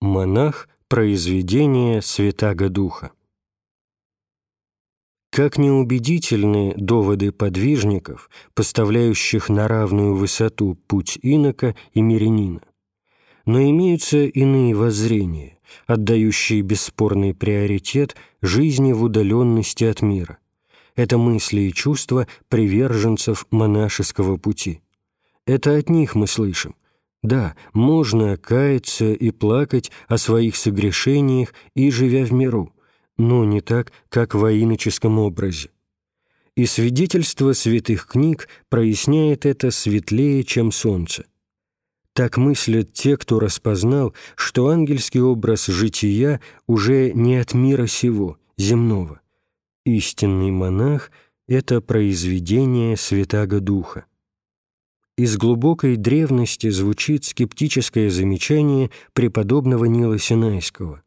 Монах – произведение Святаго Духа. Как неубедительны доводы подвижников, поставляющих на равную высоту путь инока и мирянина. Но имеются иные воззрения, отдающие бесспорный приоритет жизни в удаленности от мира. Это мысли и чувства приверженцев монашеского пути. Это от них мы слышим – да, можно каяться и плакать о своих согрешениях и живя в миру, но не так, как в иноческом образе. И свидетельство святых книг проясняет это светлее, чем солнце. Так мыслят те, кто распознал, что ангельский образ жития уже не от мира сего, земного. Истинный монах — это произведение Святаго Духа. Из глубокой древности звучит скептическое замечание преподобного Нила Синайского.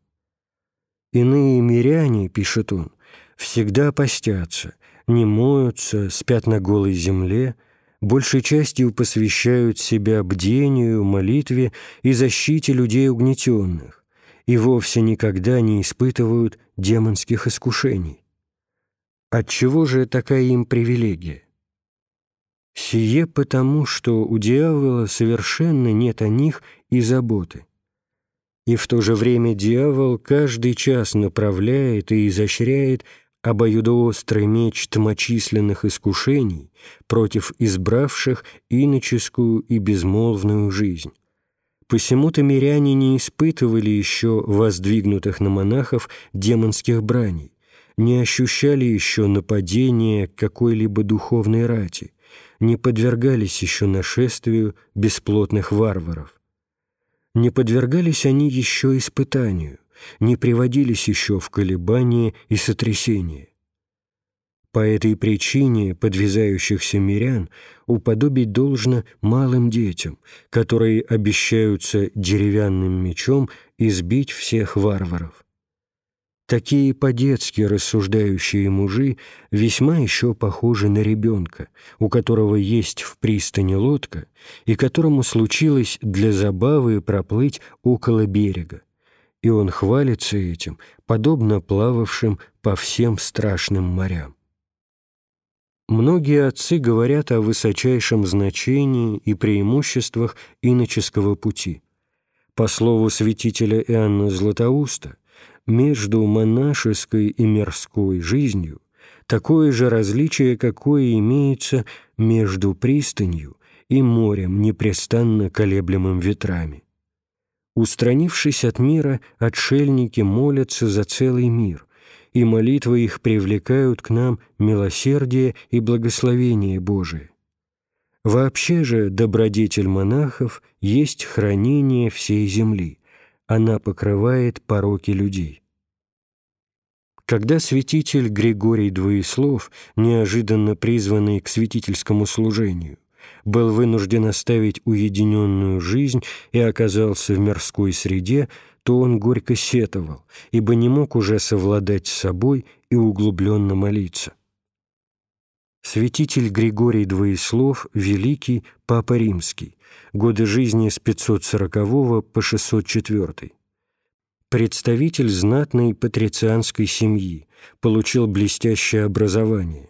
«Иные миряне, — пишет он, — всегда постятся, не моются, спят на голой земле, большей частью посвящают себя бдению, молитве и защите людей угнетенных, и вовсе никогда не испытывают демонских искушений. Отчего же такая им привилегия? Сие потому, что у дьявола совершенно нет о них и заботы. И в то же время дьявол каждый час направляет и изощряет обоюдоострый меч тмочисленных искушений против избравших иноческую и безмолвную жизнь. Посему-то миряне не испытывали еще воздвигнутых на монахов демонских браней, не ощущали еще нападения какой-либо духовной рати, не подвергались еще нашествию бесплотных варваров. Не подвергались они еще испытанию, не приводились еще в колебания и сотрясения. По этой причине подвязающихся мирян уподобить должно малым детям, которые обещаются деревянным мечом избить всех варваров. Такие по-детски рассуждающие мужи весьма еще похожи на ребенка, у которого есть в пристани лодка и которому случилось для забавы проплыть около берега. И он хвалится этим, подобно плававшим по всем страшным морям. Многие отцы говорят о высочайшем значении и преимуществах иноческого пути. По слову святителя Иоанна Златоуста, между монашеской и мирской жизнью такое же различие, какое имеется между пристанью и морем, непрестанно колеблемым ветрами. Устранившись от мира, отшельники молятся за целый мир, и молитвы их привлекают к нам милосердие и благословение Божие. Вообще же добродетель монахов есть хранение всей земли, она покрывает пороки людей. Когда святитель Григорий Двоеслов, неожиданно призванный к святительскому служению, был вынужден оставить уединенную жизнь и оказался в мирской среде, то он горько сетовал, ибо не мог уже совладать с собой и углубленно молиться. Святитель Григорий Двоеслов, великий Папа Римский, годы жизни с 540 по 604. Представитель знатной патрицианской семьи, получил блестящее образование.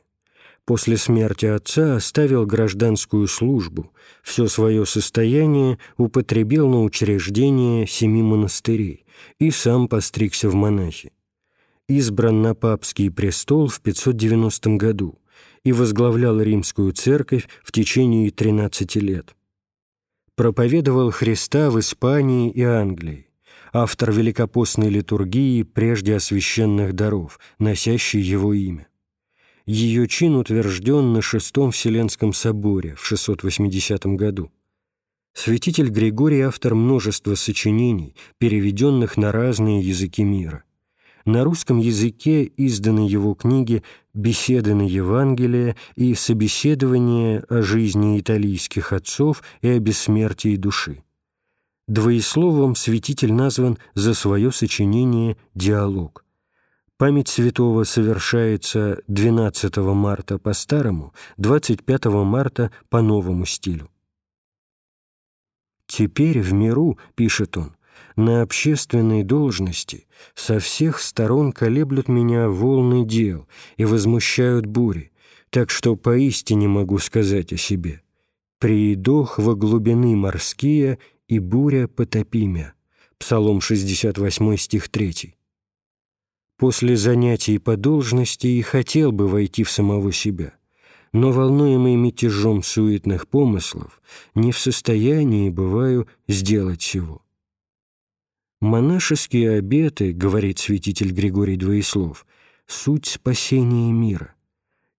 После смерти отца оставил гражданскую службу, все свое состояние употребил на учреждение семи монастырей и сам постригся в монахи. Избран на папский престол в 590 году – и возглавлял римскую церковь в течение 13 лет. Проповедовал Христа в Испании и Англии, автор великопостной литургии прежде освященных даров, носящий его имя. Ее чин утвержден на Шестом Вселенском соборе в 680 году. Святитель Григорий – автор множества сочинений, переведенных на разные языки мира – на русском языке изданы его книги «Беседы на Евангелие» и «Собеседование о жизни италийских отцов и о бессмертии души». Двоесловом святитель назван за свое сочинение «Диалог». Память святого совершается 12 марта по старому, 25 марта по новому стилю. «Теперь в миру, — пишет он, на общественной должности со всех сторон колеблют меня волны дел и возмущают бури, так что поистине могу сказать о себе. «Приидох во глубины морские, и буря потопи мя». Псалом 68, стих 3. После занятий по должности и хотел бы войти в самого себя, но, волнуемый мятежом суетных помыслов, не в состоянии бываю сделать сего. «Монашеские обеты, — говорит святитель Григорий Двоеслов, — суть спасения мира.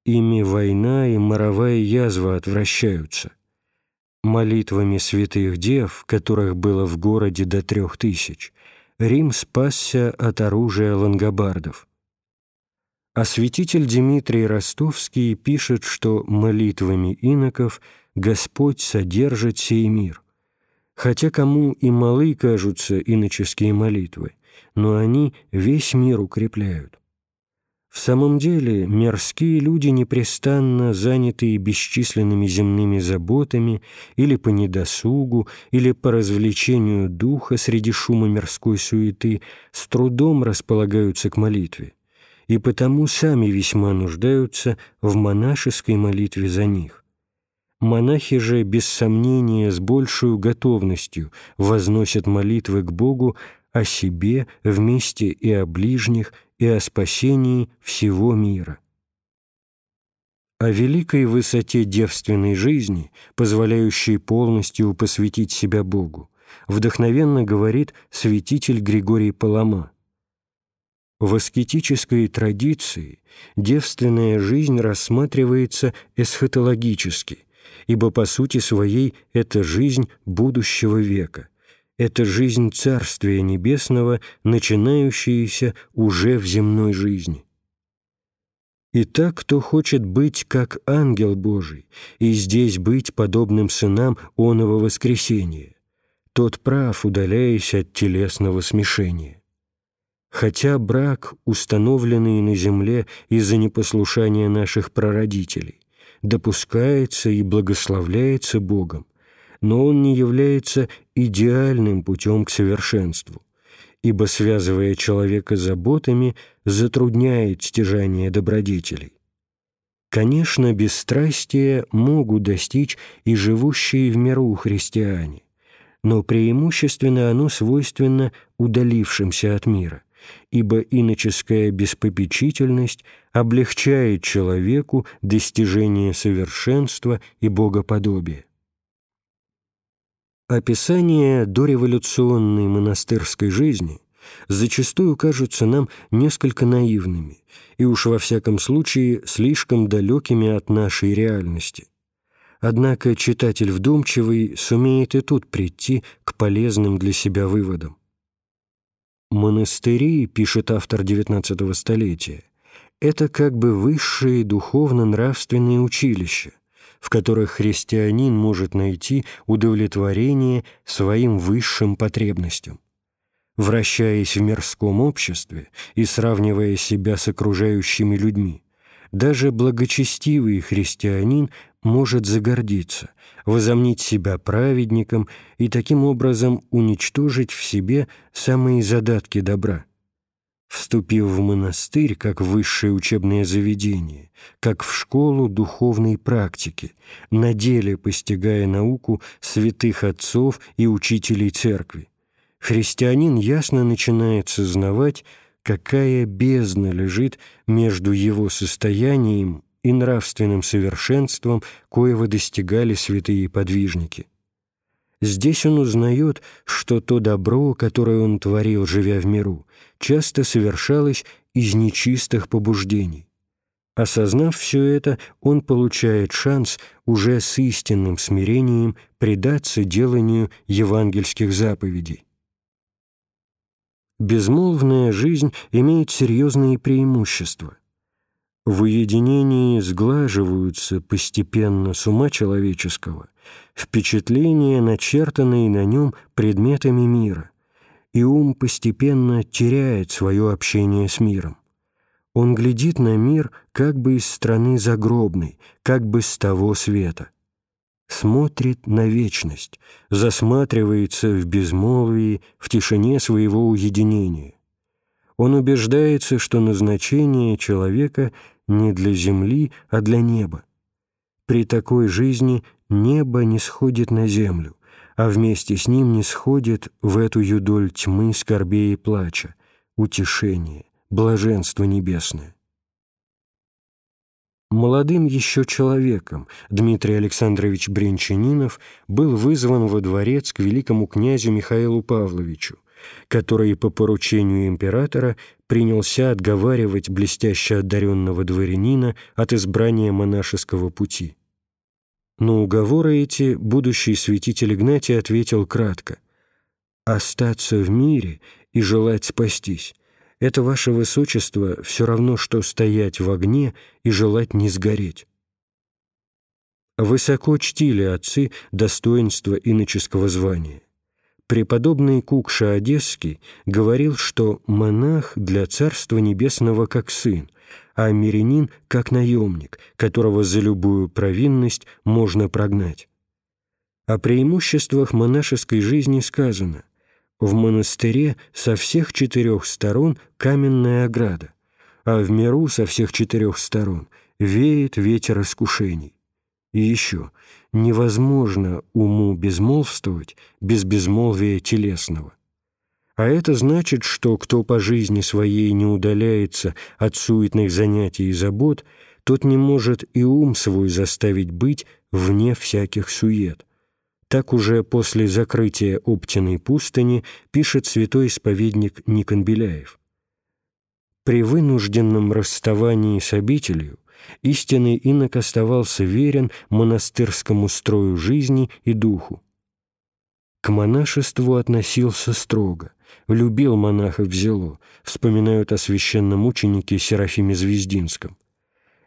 Ими война и моровая язва отвращаются. Молитвами святых дев, которых было в городе до трех тысяч, Рим спасся от оружия лангобардов. А святитель Дмитрий Ростовский пишет, что молитвами иноков Господь содержит сей мир хотя кому и малы кажутся иноческие молитвы, но они весь мир укрепляют. В самом деле, мирские люди непрестанно занятые бесчисленными земными заботами или по недосугу, или по развлечению духа среди шума мирской суеты, с трудом располагаются к молитве, и потому сами весьма нуждаются в монашеской молитве за них. Монахи же, без сомнения, с большей готовностью возносят молитвы к Богу о себе вместе и о ближних, и о спасении всего мира. О великой высоте девственной жизни, позволяющей полностью посвятить себя Богу, вдохновенно говорит святитель Григорий Палама. В аскетической традиции девственная жизнь рассматривается эсхатологически – ибо по сути своей это жизнь будущего века, это жизнь Царствия Небесного, начинающаяся уже в земной жизни. Итак, кто хочет быть как ангел Божий и здесь быть подобным сынам оного воскресения, тот прав, удаляясь от телесного смешения. Хотя брак, установленный на земле из-за непослушания наших прародителей, допускается и благословляется Богом, но он не является идеальным путем к совершенству, ибо, связывая человека заботами, затрудняет стяжание добродетелей. Конечно, бесстрастие могут достичь и живущие в миру христиане, но преимущественно оно свойственно удалившимся от мира – ибо иноческая беспопечительность облегчает человеку достижение совершенства и богоподобия. Описание дореволюционной монастырской жизни зачастую кажутся нам несколько наивными и уж во всяком случае слишком далекими от нашей реальности. Однако читатель вдумчивый сумеет и тут прийти к полезным для себя выводам. Монастыри, пишет автор XIX столетия, это как бы высшие духовно-нравственные училища, в которых христианин может найти удовлетворение своим высшим потребностям. Вращаясь в мирском обществе и сравнивая себя с окружающими людьми, даже благочестивый христианин может загордиться, возомнить себя праведником и таким образом уничтожить в себе самые задатки добра. Вступив в монастырь как в высшее учебное заведение, как в школу духовной практики, на деле постигая науку святых отцов и учителей церкви, христианин ясно начинает сознавать, какая бездна лежит между его состоянием и нравственным совершенством, коего достигали святые подвижники. Здесь он узнает, что то добро, которое он творил, живя в миру, часто совершалось из нечистых побуждений. Осознав все это, он получает шанс уже с истинным смирением предаться деланию евангельских заповедей. Безмолвная жизнь имеет серьезные преимущества. В уединении сглаживаются постепенно с ума человеческого впечатления, начертанные на нем предметами мира, и ум постепенно теряет свое общение с миром. Он глядит на мир как бы из страны загробной, как бы с того света. смотрит на вечность, засматривается в безмолвии, в тишине своего уединения. Он убеждается, что назначение человека не для земли, а для неба. При такой жизни небо не сходит на землю, а вместе с ним не сходит в эту юдоль тьмы, скорбей и плача, утешение, блаженство небесное. Молодым еще человеком Дмитрий Александрович Бринчанинов был вызван во дворец к великому князю Михаилу Павловичу, который по поручению императора принялся отговаривать блестяще одаренного дворянина от избрания монашеского пути. Но уговоры эти будущий святитель Игнатий ответил кратко «Остаться в мире и желать спастись это, ваше высочество, все равно, что стоять в огне и желать не сгореть. Высоко чтили отцы достоинства иноческого звания. Преподобный Кукша Одесский говорил, что монах для Царства Небесного как сын, а мирянин как наемник, которого за любую провинность можно прогнать. О преимуществах монашеской жизни сказано в монастыре со всех четырех сторон каменная ограда, а в миру со всех четырех сторон веет ветер искушений. И еще, невозможно уму безмолвствовать без безмолвия телесного. А это значит, что кто по жизни своей не удаляется от суетных занятий и забот, тот не может и ум свой заставить быть вне всяких сует – так уже после закрытия Оптиной пустыни пишет святой исповедник Никон Беляев. При вынужденном расставании с обителью истинный инок оставался верен монастырскому строю жизни и духу. К монашеству относился строго, любил монахов взяло, вспоминают о священном ученике Серафиме Звездинском.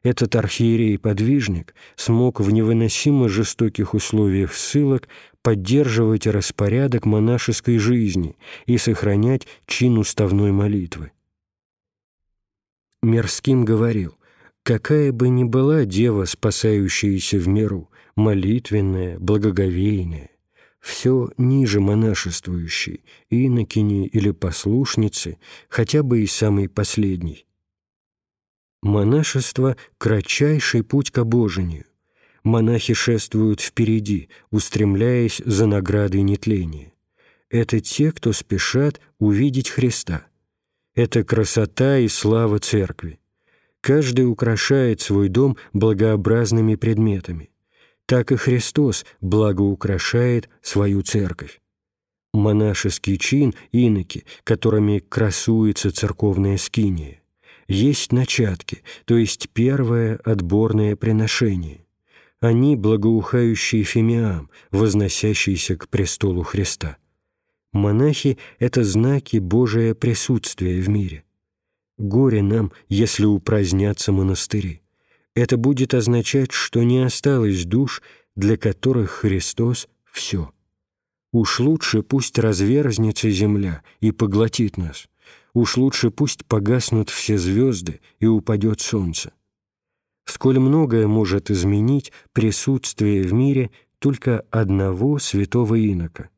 Этот архиерей-подвижник смог в невыносимо жестоких условиях ссылок поддерживать распорядок монашеской жизни и сохранять чин уставной молитвы. Мерским говорил, какая бы ни была дева, спасающаяся в миру, молитвенная, благоговейная, все ниже монашествующей, инокини или послушницы, хотя бы и самой последней. Монашество – кратчайший путь к обожению. Монахи шествуют впереди, устремляясь за наградой нетления. Это те, кто спешат увидеть Христа. Это красота и слава Церкви. Каждый украшает свой дом благообразными предметами. Так и Христос благоукрашает свою Церковь. Монашеский чин – иноки, которыми красуется церковная скиния есть начатки, то есть первое отборное приношение. Они благоухающие фимиам, возносящиеся к престолу Христа. Монахи — это знаки Божия присутствия в мире. Горе нам, если упразднятся монастыри. Это будет означать, что не осталось душ, для которых Христос — все. Уж лучше пусть разверзнется земля и поглотит нас — Уж лучше пусть погаснут все звезды и упадет солнце. Сколь многое может изменить присутствие в мире только одного святого инока.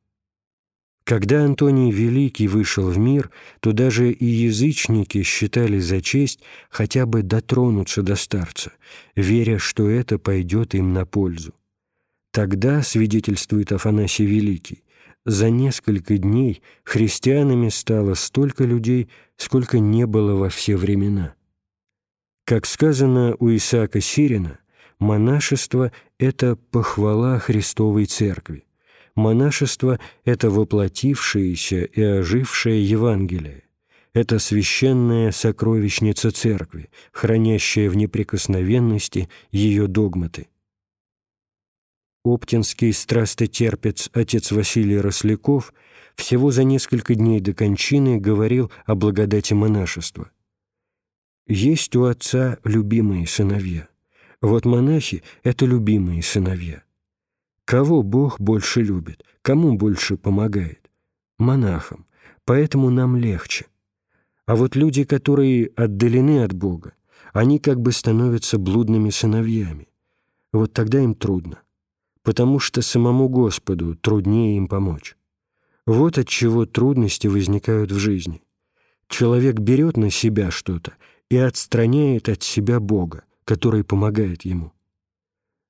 Когда Антоний Великий вышел в мир, то даже и язычники считали за честь хотя бы дотронуться до старца, веря, что это пойдет им на пользу. Тогда, свидетельствует Афанасий Великий, за несколько дней христианами стало столько людей, сколько не было во все времена. Как сказано у Исаака Сирина, монашество — это похвала Христовой Церкви. Монашество — это воплотившееся и ожившее Евангелие. Это священная сокровищница Церкви, хранящая в неприкосновенности ее догматы. Оптинский страстотерпец отец Василий Росляков всего за несколько дней до кончины говорил о благодати монашества. «Есть у отца любимые сыновья. Вот монахи — это любимые сыновья. Кого Бог больше любит, кому больше помогает? Монахам. Поэтому нам легче. А вот люди, которые отдалены от Бога, они как бы становятся блудными сыновьями. Вот тогда им трудно. потому что самому Господу труднее им помочь. Вот от чего трудности возникают в жизни. Человек берет на себя что-то и отстраняет от себя Бога, который помогает ему.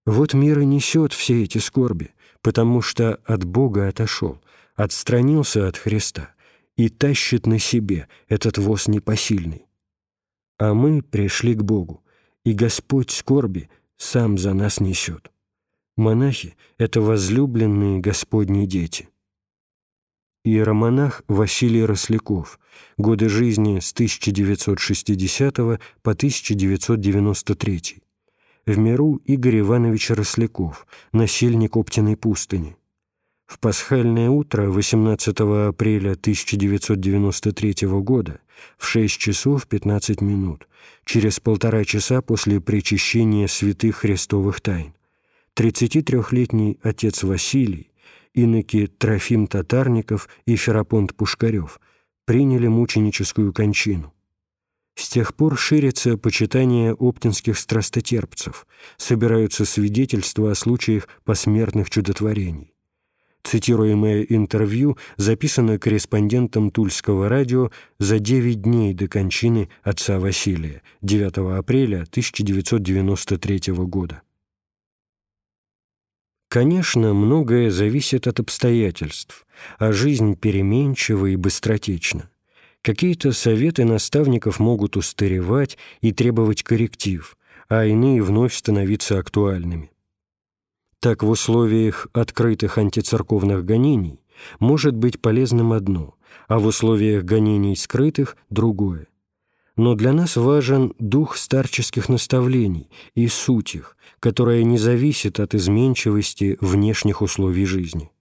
Вот мир и несет все эти скорби, потому что от Бога отошел, отстранился от Христа и тащит на себе этот воз непосильный. А мы пришли к Богу, и Господь скорби сам за нас несет. Монахи — это возлюбленные Господни дети. Иеромонах Василий Росляков. Годы жизни с 1960 по 1993. В миру Игорь Иванович Росляков, насельник Оптиной пустыни. В пасхальное утро 18 апреля 1993 года в 6 часов 15 минут, через полтора часа после причащения святых христовых тайн, 33-летний отец Василий, иноки Трофим Татарников и Ферапонт Пушкарев приняли мученическую кончину. С тех пор ширится почитание оптинских страстотерпцев, собираются свидетельства о случаях посмертных чудотворений. Цитируемое интервью записано корреспондентом Тульского радио за 9 дней до кончины отца Василия, 9 апреля 1993 года. Конечно, многое зависит от обстоятельств, а жизнь переменчива и быстротечна. Какие-то советы наставников могут устаревать и требовать корректив, а иные вновь становиться актуальными. Так в условиях открытых антицерковных гонений может быть полезным одно, а в условиях гонений скрытых – другое. Но для нас важен дух старческих наставлений и суть их, которая не зависит от изменчивости внешних условий жизни.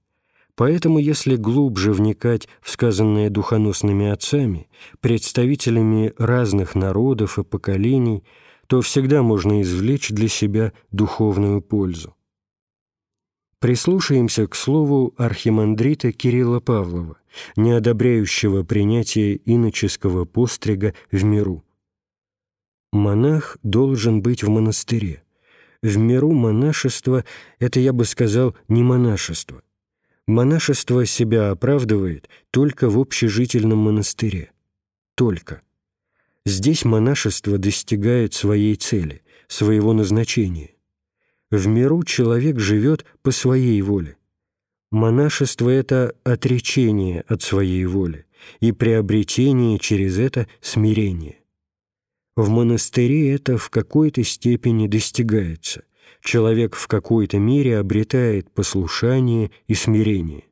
Поэтому, если глубже вникать в сказанное духоносными отцами, представителями разных народов и поколений, то всегда можно извлечь для себя духовную пользу. Прислушаемся к слову архимандрита Кирилла Павлова, не одобряющего принятие иноческого пострига в миру. Монах должен быть в монастыре. В миру монашество — это, я бы сказал, не монашество. Монашество себя оправдывает только в общежительном монастыре. Только. Здесь монашество достигает своей цели, своего назначения. В миру человек живет по своей воле. Монашество — это отречение от своей воли и приобретение через это смирение. В монастыре это в какой-то степени достигается. Человек в какой-то мере обретает послушание и смирение.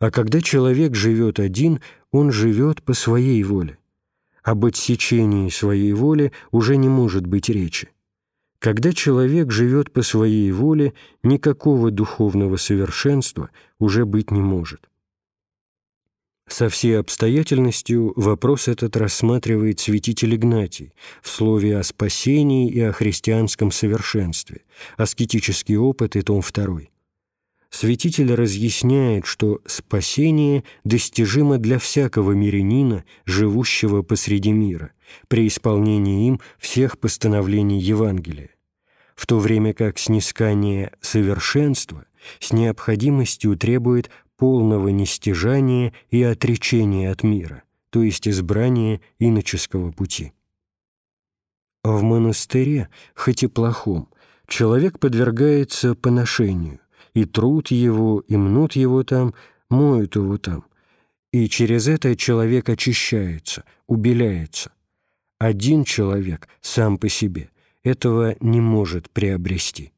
А когда человек живет один, он живет по своей воле. Об отсечении своей воли уже не может быть речи. Когда человек живет по своей воле, никакого духовного совершенства уже быть не может. Со всей обстоятельностью вопрос этот рассматривает святитель Игнатий в слове о спасении и о христианском совершенстве, аскетический опыт и том 2. Святитель разъясняет, что спасение достижимо для всякого мирянина, живущего посреди мира, при исполнении им всех постановлений Евангелия, в то время как снискание совершенства с необходимостью требует полного нестяжания и отречения от мира, то есть избрания иноческого пути. В монастыре, хоть и плохом, человек подвергается поношению, и труд его, и мнут его там, моют его там, и через это человек очищается, убеляется. Один человек сам по себе этого не может приобрести.